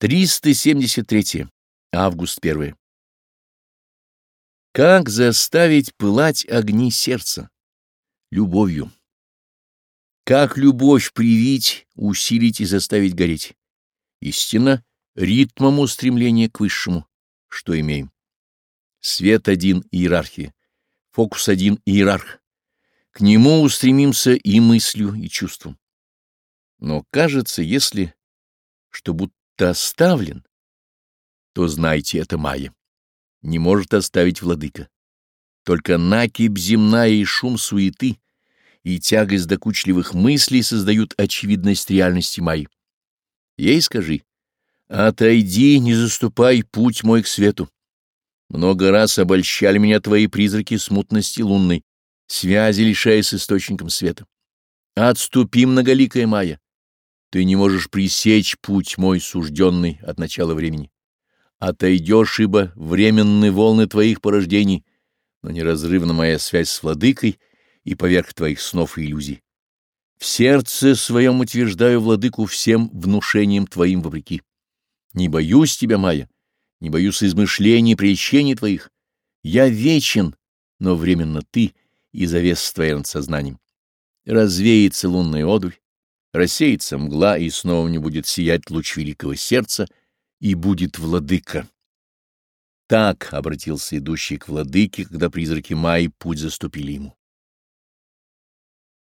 373. Август 1. Как заставить пылать огни сердца? Любовью. Как любовь привить, усилить и заставить гореть? Истина ритмом устремления к высшему, что имеем. Свет один — иерархия, фокус один — иерарх. К нему устремимся и мыслью, и чувством. Но кажется, если что будто оставлен, то знайте, это майя. Не может оставить владыка. Только накипь земная и шум суеты и тягость докучливых мыслей создают очевидность реальности майи. Ей скажи, отойди, не заступай путь мой к свету. Много раз обольщали меня твои призраки смутности лунной, связи лишаясь источником света. Отступи, многоликая Майя, Ты не можешь пресечь путь мой сужденный от начала времени. Отойдешь, ибо временны волны твоих порождений, но неразрывна моя связь с владыкой и поверх твоих снов и иллюзий. В сердце своем утверждаю владыку всем внушением твоим вопреки. Не боюсь тебя, Майя, не боюсь измышлений, прельщений твоих. Я вечен, но временно ты и завес твоя над сознанием. Развеется лунная одурь, рассеется мгла, и снова не будет сиять луч великого сердца, и будет владыка. Так обратился идущий к владыке, когда призраки Майи путь заступили ему.